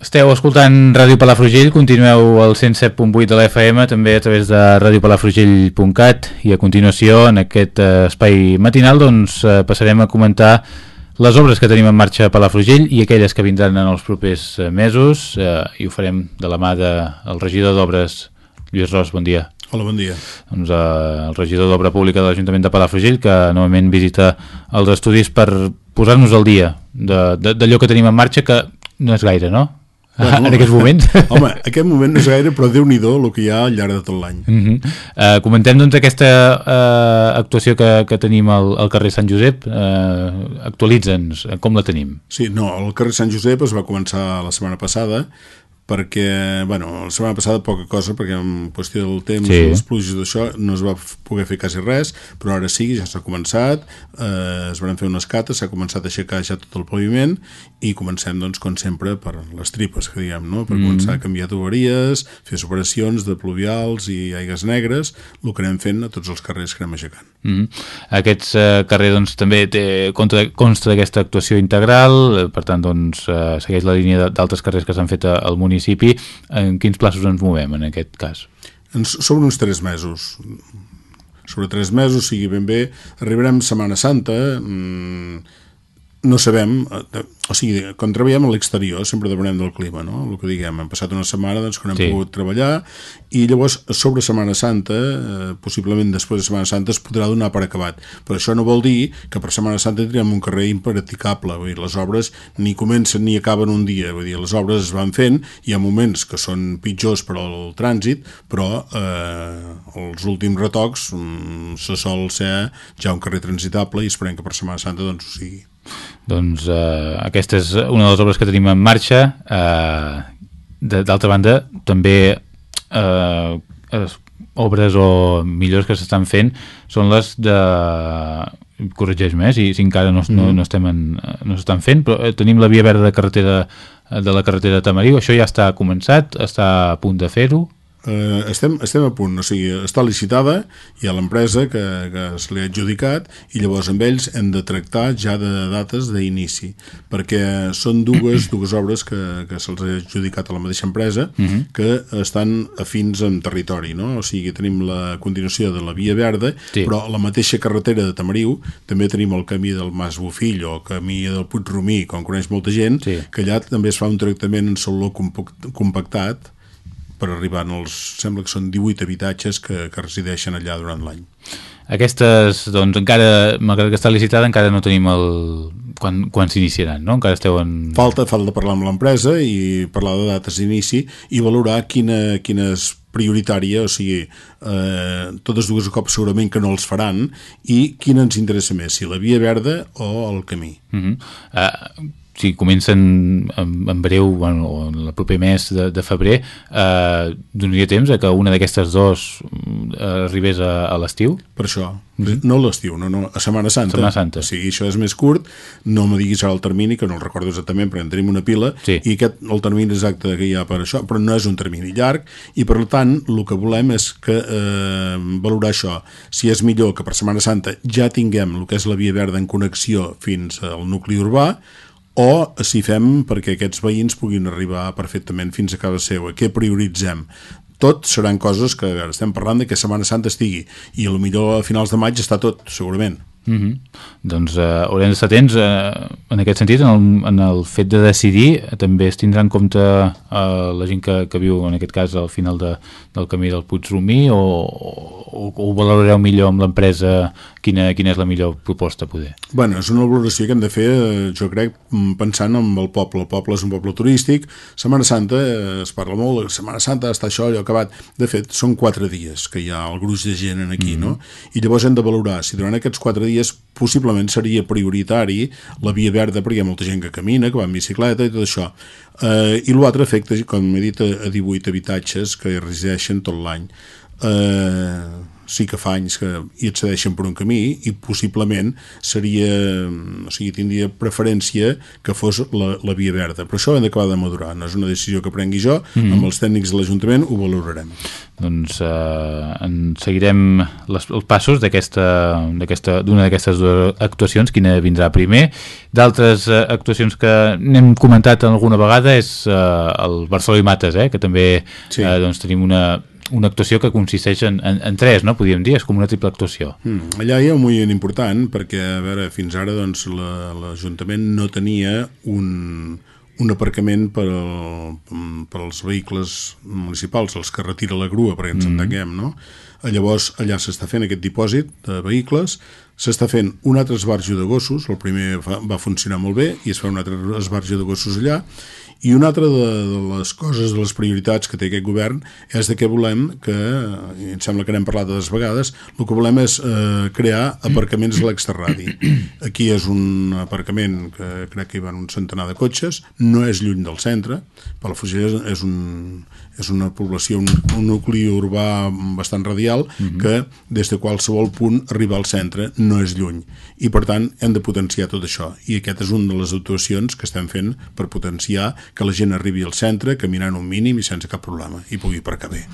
Esteu escoltant Ràdio Palafrugell, continueu al 107.8 de l'FM, també a través de radiopalafrugell.cat i a continuació en aquest eh, espai matinal doncs, eh, passarem a comentar les obres que tenim en marxa a Palafrugell i aquelles que vindran en els propers eh, mesos eh, i ho farem de la mà del de, regidor d'Obres, Lluís Ros, bon dia. Hola, bon dia. Doncs, eh, el regidor d'Obra Pública de l'Ajuntament de Palafrugell que novament visita els estudis per posar-nos al dia d'allò que tenim en marxa que no és gaire, no? Bueno, en aquests moments. Home, aquest moment no és gaire, però déu nhi el que hi ha al llarg de tot l'any. Uh -huh. uh, comentem doncs aquesta uh, actuació que, que tenim al, al carrer Sant Josep. Uh, Actualitza'ns, com la tenim? Sí, no, el carrer Sant Josep es va començar la setmana passada, perquè, bueno, la setmana passada poca cosa, perquè en qüestió del temps, sí. les pluges d'això, no es va poder fer quasi res, però ara sí, ja s'ha començat, eh, es van fer unes cates, s'ha començat a aixecar ja tot el paviment, i comencem, doncs, com sempre, per les tripes, que diguem, no? per mm. començar a canviar tuberies, fer operacions de pluvials i aigues negres, el que anem fent a tots els carrers que anem aixecant. Mm. Aquests eh, carrers, doncs, també té, consta d'aquesta actuació integral, eh, per tant, doncs, eh, segueix la línia d'altres carrers que s'han fet al municipi municipi, en quins plaços ens movem en aquest cas? Sobre uns tres mesos. Sobre tres mesos, sigui ben bé, arribarem Setmana Santa, mmm, no sabem, eh, o sigui, quan treballem a l'exterior sempre depenem del clima, no? El que diguem, hem passat una setmana doncs, que no hem sí. pogut treballar i llavors sobre Setmana Santa, eh, possiblement després de Setmana Santa es podrà donar per acabat, però això no vol dir que per Setmana Santa tindrem un carrer impraticable, vull dir, les obres ni comencen ni acaben un dia, vull dir, les obres es van fent, hi ha moments que són pitjors per al trànsit, però eh, els últims retocs mm, se sol ser ja un carrer transitable i esperem que per Setmana Santa doncs ho sigui. Doncs eh, aquesta és una de les obres que tenim en marxa. Eh, D'altra banda, també eh, es, obres o millors que s'estan fent són les de corregeix-me, eh, si, si encara no, no, mm. no estem en, no s'estan fent, però eh, tenim la via verda de carretera de la carretera de Tamariu, això ja està començat, està a punt de fer-ho? Eh, estem, estem a punt, o sigui, està licitada, hi ha l'empresa que, que se li ha adjudicat i llavors amb ells hem de tractar ja de dates d'inici, perquè són dues, dues obres que, que se'ls ha adjudicat a la mateixa empresa uh mhm. -huh. que estan afins en territori, no? o sigui, tenim la continuació de la Via Verda, sí. però a la mateixa carretera de Tamariu també tenim el camí del Mas Bofill o el camí del Puig Romí, com coneix molta gent, sí. que allà també es fa un tractament en soló compactat per arribar als, sembla que són 18 habitatges que, que resideixen allà durant l'any. Aquestes, doncs, encara, malgrat que està licitada, encara no tenim el... quan, quan s'iniciaran, no? Encara esteu en... Falta, falta parlar amb l'empresa i parlar de dates d'inici i valorar quina, quina és prioritària, o sigui, eh, totes dues cops segurament que no els faran, i quina ens interessa més, si la via verda o el camí. Uh -huh. uh, si comencen en, en breu, bueno, o en el proper mes de, de febrer, eh, donaria temps a que una d'aquestes dues eh, arribés a, a l'estiu? Per això, mm -hmm. no l'estiu, no, no, a Setmana Santa. Setmana Santa. O sigui, això és més curt, no me diguis ara el termini, que no el recordo exactament, perquè en tenim una pila, sí. i aquest, el termini exacte que hi ha per això, però no és un termini llarg, i per tant, el que volem és que eh, valorar això, si és millor que per Setmana Santa ja tinguem el que és la via verda en connexió fins al nucli urbà, o si fem perquè aquests veïns puguin arribar perfectament fins a casa seva. Què prioritzem? Tot seran coses que, veure, estem parlant de que Setmana Santa estigui i a lo millor a finals de maig està tot, segurament. Mm -hmm. Doncs uh, haurem d'estar atents uh, en aquest sentit, en el, en el fet de decidir uh, també es tindrà en compte uh, la gent que, que viu en aquest cas al final de, del camí del Puig Romí o, o, o ho valorareu millor amb l'empresa quina, quina és la millor proposta poder? Bueno, és una valoració que hem de fer, eh, jo crec, mm, pensant en el poble. El poble és un poble turístic, Setmana Santa, eh, es parla molt, Setmana Santa està això, allò acabat. De fet, són quatre dies que hi ha el gruix de gent aquí, mm -hmm. no? I llavors hem de valorar si durant aquests quatre dies possiblement seria prioritari la via verda, perquè hi ha molta gent que camina, que va en bicicleta i tot això. Eh, I l'altre efecte, com he dit, a 18 habitatges que resideixen tot l'any. Eh, sí que fa anys que hi accedeixen per un camí i possiblement seria, o sigui, tindria preferència que fos la, la via verda, però això hem d'acabar de madurar, no és una decisió que prengui jo, mm -hmm. amb els tècnics de l'Ajuntament ho valorarem. Doncs eh, en seguirem les, els passos d'aquesta d'una d'aquestes dues actuacions, quina vindrà primer. D'altres eh, actuacions que n'hem comentat alguna vegada és eh, el Barcelona i Mates, eh, que també sí. eh, doncs, tenim una, una actuació que consisteix en, en, en tres, no? podríem dir, és com una triple actuació. Mm, allà hi ha un moviment important perquè, a veure, fins ara doncs, l'Ajuntament la, no tenia un, un aparcament per, al, per als vehicles municipals, els que retira la grua, perquè ens mm. entenguem, no? Llavors, allà s'està fent aquest dipòsit de vehicles, s'està fent un altre esbarjo de gossos, el primer va, funcionar molt bé, i es fa un altre esbarjo de gossos allà, i una altra de, de les coses, de les prioritats que té aquest govern és de què volem que, em sembla que n'hem parlat de vegades, el que volem és eh, crear aparcaments a l'exterradi. Aquí és un aparcament que crec que hi van un centenar de cotxes, no és lluny del centre, Palafrugell és un, és una població, un, un nucli urbà bastant radial uh mhm. -huh. que des de qualsevol punt arribar al centre no és lluny i per tant hem de potenciar tot això i aquest és una de les actuacions que estem fent per potenciar que la gent arribi al centre caminant un mínim i sense cap problema i pugui aparcar bé.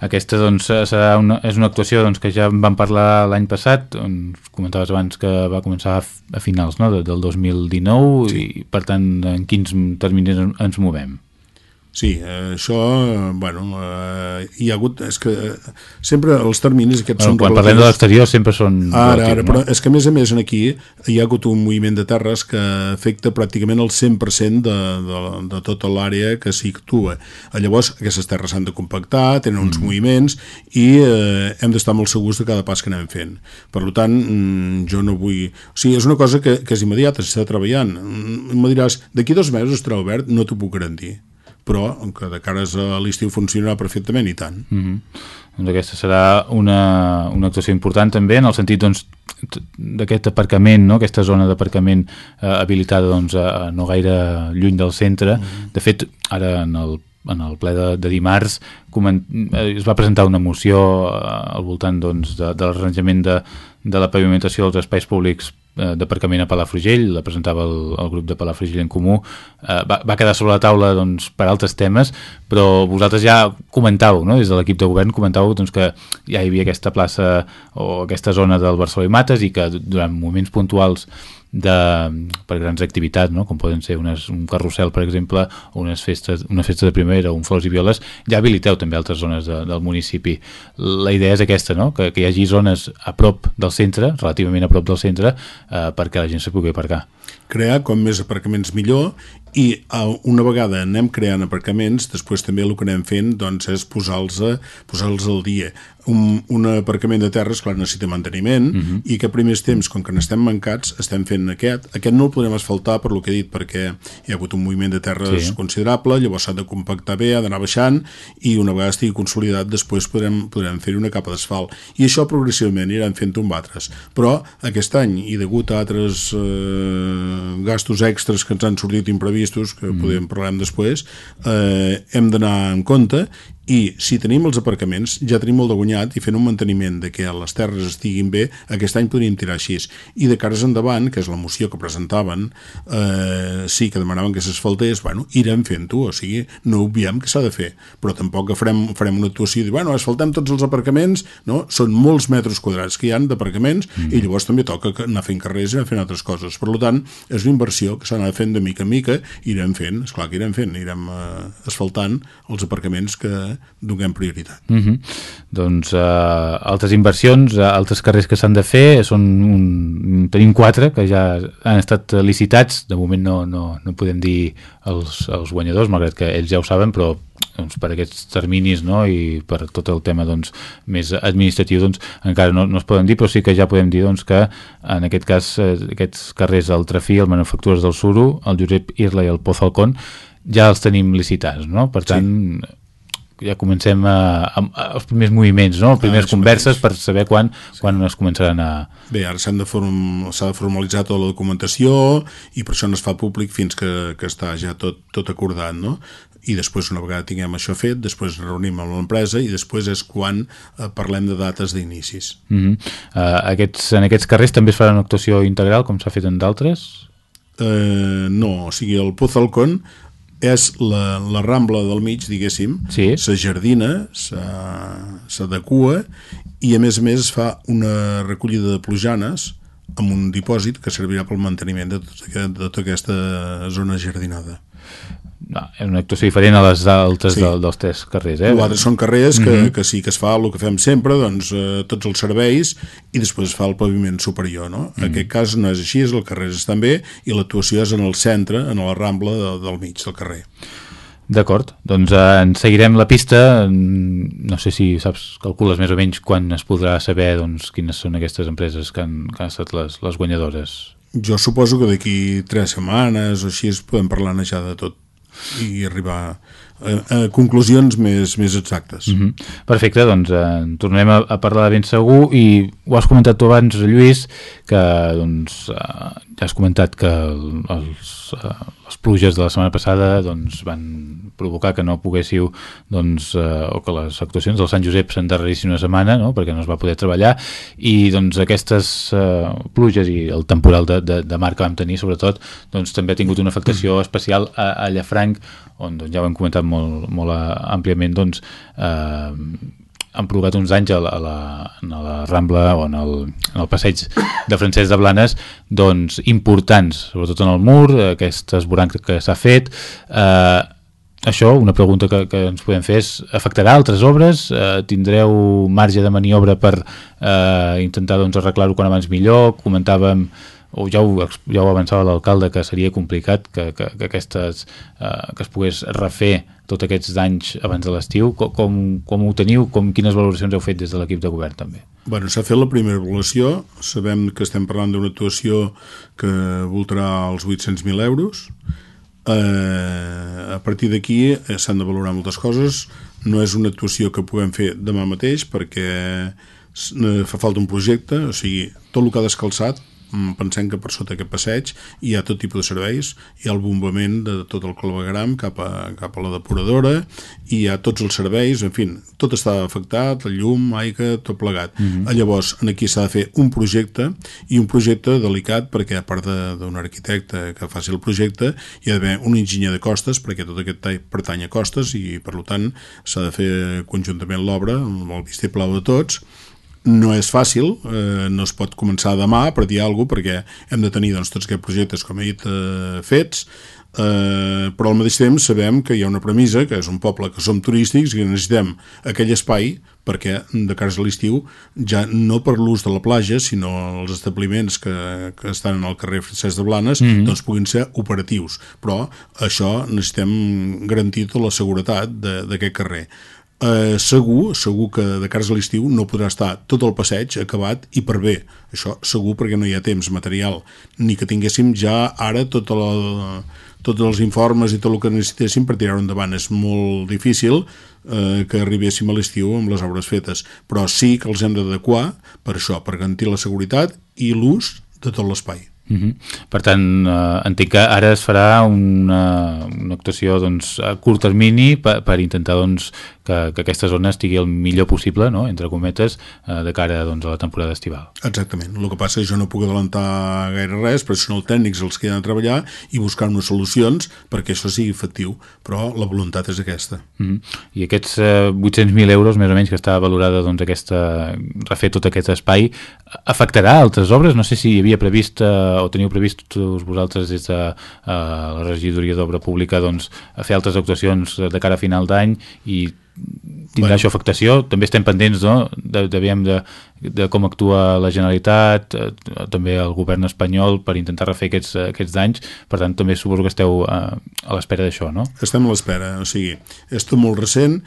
Aquesta doncs, serà una, és una actuació doncs, que ja vam parlar l'any passat, on comentaves abans que va començar a, a finals no, del 2019 sí. i per tant en quins terminis ens movem? Sí, això, bueno, eh, hi ha hagut, és que eh, sempre els terminis aquests bueno, són... Quan parlem de l'exterior sempre són... Ara, ara, no? però és que a més a més aquí hi ha hagut un moviment de terres que afecta pràcticament el 100% de, de, de tota l'àrea que s'hi actua. Llavors, aquestes terres s'han de compactar, tenen uns mm. moviments i eh, hem d'estar molt segurs de cada pas que anem fent. Per tant, mm, jo no vull... O sigui, és una cosa que, que és immediata, s'està treballant. Mm, me diràs, d'aquí dos mesos estarà obert, no t'ho puc garantir però que de cares a l'estiu funcionarà perfectament i tant. Mm -hmm. doncs aquesta serà una, una actuació important també en el sentit doncs, d'aquest aparcament, no? aquesta zona d'aparcament eh, habilitada doncs, a, no gaire lluny del centre. Mm -hmm. De fet, ara en el en el ple de, de dimarts coment, eh, es va presentar una moció eh, al voltant doncs, de, de l'arranjament de, de la pavimentació dels espais públics d'aparcament a Palafrugell, la presentava el, el grup de Palafrugell en comú, eh, va, va quedar sobre la taula doncs, per altres temes, però vosaltres ja comentàveu, no? des de l'equip de govern comentàveu doncs, que ja hi havia aquesta plaça o aquesta zona del Barcelona i Mates i que durant moments puntuals de, per grans activitats, no? com poden ser unes, un carrusel, per exemple, o unes festes, una festa de primavera, un flors i violes, ja habiliteu també altres zones de, del municipi. La idea és aquesta, no? que, que hi hagi zones a prop del centre, relativament a prop del centre, eh, perquè la gent se pugui aparcar crear com més aparcaments millor i una vegada anem creant aparcaments, després també el que anem fent doncs, és posar-los posar al dia. Un, un aparcament de terres, clar, necessita manteniment uh mhm. -huh. i que primers temps, com que n'estem mancats, estem fent aquest. Aquest no el podem asfaltar per lo que he dit, perquè hi ha hagut un moviment de terres sí. considerable, llavors s'ha de compactar bé, ha d'anar baixant i una vegada estigui consolidat després podrem, podrem fer una capa d'asfalt. I això progressivament aniran fent tombatres. Però aquest any, i degut a altres eh, gastos extras que ens han sortit imprevistos previstos, que mm. podem parlar després, eh, hem d'anar en compte i si tenim els aparcaments ja tenim molt de guanyat i fent un manteniment de que les terres estiguin bé aquest any podríem tirar així i de cares endavant, que és la moció que presentaven eh, sí que demanaven que s'asfaltés bueno, irem fent-ho, o sigui no obviem que s'ha de fer, però tampoc farem, farem una actuació i dir, bueno, asfaltem tots els aparcaments no? són molts metres quadrats que hi han d'aparcaments mm. i llavors també toca anar fent carrers i anar fent altres coses, per tant és una inversió que s'ha d'anar fent de mica en mica irem fent, esclar que irem fent irem eh, asfaltant els aparcaments que donem prioritat. Mm -hmm. Doncs uh, altres inversions, uh, altres carrers que s'han de fer, són un, tenim quatre que ja han estat licitats, de moment no, no, no podem dir els, els guanyadors, malgrat que ells ja ho saben, però doncs, per aquests terminis no? i per tot el tema doncs, més administratiu doncs, encara no, no es poden dir, però sí que ja podem dir doncs, que en aquest cas eh, aquests carrers el Trafí, el Manufactures del Suro, el Josep Irla i el Pozalcón ja els tenim licitats, no? Per tant, sí ja comencem a, a, a, els primers moviments, no? les primeres ah, converses per saber quan, sí. quan es començaran a... Bé, ara s'ha de, form, de formalitzar tota la documentació i per això no es fa públic fins que, que està ja tot, tot acordat, no? i després una vegada tinguem això fet, després reunim amb l'empresa i després és quan eh, parlem de dates d'inicis. Mm -hmm. uh, aquests, en aquests carrers també es farà una actuació integral com s'ha fet en d'altres? Eh, no, o sigui, el Pozalcón és la, la rambla del mig, diguéssim, sí. jardina, s'adequa i a més a més es fa una recollida de plujanes amb un dipòsit que servirà pel manteniment de tota, de tota aquesta zona jardinada. No, és una actuació diferent a les altres sí. del, dels tres carrers. Eh? L'altre són carrers que, mm -hmm. que sí que es fa el que fem sempre, doncs, eh, tots els serveis, i després es fa el paviment superior. No? Mm -hmm. En aquest cas no és així, és el carrer estan bé, i l'actuació és en el centre, en la rambla de, del mig del carrer. D'acord, doncs eh, en seguirem la pista, no sé si saps, calcules més o menys quan es podrà saber doncs, quines són aquestes empreses que han, que han estat les, les guanyadores. Jo suposo que d'aquí tres setmanes o així es podem parlar ja de tot i arribar a, a conclusions més, més exactes. Mm -hmm. Perfecte, doncs eh, tornem a, a parlar de ben segur i ho has comentat tu abans, Lluís, que doncs, eh, ja has comentat que els, eh, les pluges de la setmana passada doncs, van provocar que no poguéssiu doncs, eh, o que les actuacions del Sant Josep s'endarrerissin una setmana no? perquè no es va poder treballar i doncs aquestes eh, pluges i el temporal de, de, de mar que vam tenir sobretot doncs, també ha tingut una afectació especial a, a Llafranc on doncs, ja ho hem comentat molt, molt àmpliament doncs, eh, han provocat uns anys a la, a la, a la Rambla o en el, en el passeig de Francesc de Blanes doncs, importants, sobretot en el mur, aquest esborant que s'ha fet. Eh, això, una pregunta que, que ens podem fer és, afectarà altres obres? Eh, tindreu marge de maniobra per eh, intentar doncs, arreglar-ho quan abans millor? Comentàvem o ja ho, ja ho avançava l'alcalde que seria complicat que, que, que, aquestes, eh, que es pogués refer tots aquests danys abans de l'estiu. Com, com, ho teniu, com, quines valoracions heu fet des de l'equip de govern també? Bueno, s'ha fet la primera avaluació. Sabem que estem parlant d'una actuació que voltarà els 800.000 euros. Eh, a partir d'aquí eh, s'han de valorar moltes coses. No és una actuació que puguem fer demà mateix perquè fa falta un projecte, o sigui, tot el que ha descalçat pensem que per sota aquest passeig hi ha tot tipus de serveis, hi ha el bombament de tot el clavegram cap a, cap a la depuradora, i hi ha tots els serveis, en fi, tot està afectat, el llum, aigua, tot plegat. Mm -hmm. Llavors, aquí s'ha de fer un projecte, i un projecte delicat perquè a part d'un arquitecte que faci el projecte, hi ha d'haver un enginyer de costes, perquè tot aquest tall pertany a costes, i per tant s'ha de fer conjuntament l'obra, amb el vistiplau de tots, no és fàcil, eh, no es pot començar demà per dir alguna cosa, perquè hem de tenir doncs, tots aquests projectes, com he dit, eh, fets, eh, però al mateix temps sabem que hi ha una premissa, que és un poble que som turístics i necessitem aquell espai perquè de cara a l'estiu ja no per l'ús de la platja sinó els establiments que, que estan al carrer Francesc de Blanes mm -hmm. doncs puguin ser operatius però això necessitem garantir tota la seguretat d'aquest carrer eh, segur, segur que de cara a l'estiu no podrà estar tot el passeig acabat i per bé. Això segur perquè no hi ha temps material, ni que tinguéssim ja ara tota la, tots els informes i tot el que necessitéssim per tirar-ho endavant. És molt difícil eh, que arribéssim a l'estiu amb les obres fetes, però sí que els hem d'adequar per això, per garantir la seguretat i l'ús de tot l'espai. Uh -huh. Per tant, eh, entenc que ara es farà una, una actuació doncs, a curt termini per, per intentar doncs, que, que aquesta zona estigui el millor possible, no? entre cometes, eh, de cara doncs, a la temporada estival. Exactament. El que passa és que jo no puc adelantar gaire res, però són els tècnics els que han de treballar i buscar unes solucions perquè això sigui efectiu, però la voluntat és aquesta. Uh -huh. I aquests eh, 800.000 euros, més o menys, que està valorada doncs, aquesta, refer tot aquest espai, afectarà altres obres? No sé si hi havia previst eh, o teniu previst vosaltres des de uh, la regidoria d'obra pública doncs, a fer altres actuacions de cara a final d'any i tindrà bueno. això afectació? També estem pendents no? de, de, de, de com actua la Generalitat, eh, també el govern espanyol per intentar refer aquests, aquests danys, per tant també suposo que esteu eh, a l'espera d'això, no? Estem a l'espera, o sigui, és tot molt recent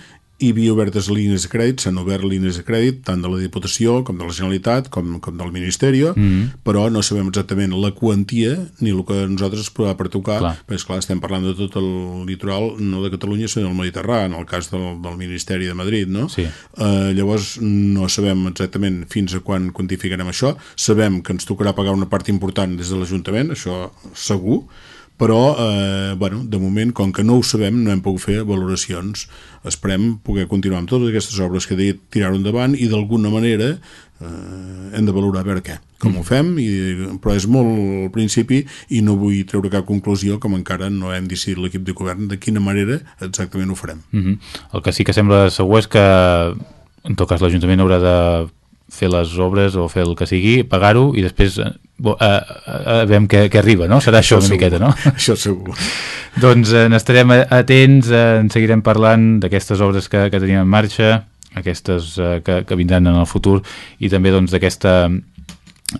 hi havia obertes línies de crèdit, s'han obert línies de crèdit tant de la Diputació com de la Generalitat com, com del Ministeri, mm -hmm. però no sabem exactament la quantia ni el que nosaltres es podrà pertocar, clar. perquè esclar, estem parlant de tot el litoral, no de Catalunya, sinó del Mediterrani, en el cas del, del Ministeri de Madrid, no? Sí. Uh, llavors no sabem exactament fins a quan quantificarem això, sabem que ens tocarà pagar una part important des de l'Ajuntament, això segur, però eh, bueno, de moment, com que no ho sabem no hem pogut fer valoracions esperem poder continuar amb totes aquestes obres que he dit tirar-ho endavant i d'alguna manera eh, hem de valorar a veure què com mm. ho fem, i, però és molt al principi i no vull treure cap conclusió com encara no hem decidit l'equip de govern de quina manera exactament ho farem mm -hmm. El que sí que sembla segur és que en tot cas l'Ajuntament haurà de fer les obres o fer el que sigui, pagar-ho i després eh, eh, eh, veiem què, què arriba, no? Serà això, això una segur. miqueta, no? Això segur. doncs eh, n'estarem atents, eh, en seguirem parlant d'aquestes obres que, que tenim en marxa, aquestes eh, que, que vindran en el futur i també doncs d'aquesta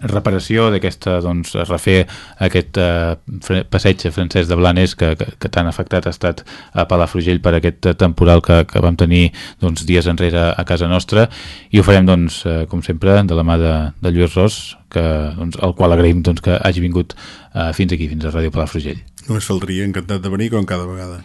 reparació d'aquesta, doncs, refer aquest eh, passeig francès de Blanes que, que, que tan afectat ha estat a Palafrugell per aquest temporal que, que vam tenir doncs, dies enrere a casa nostra i ho farem, doncs, eh, com sempre, de la mà de, de Lluís Ros, que, doncs, al qual agraïm doncs, que hagi vingut eh, fins aquí, fins a Ràdio Palafrugell. Només faltaria, encantat de venir com cada vegada.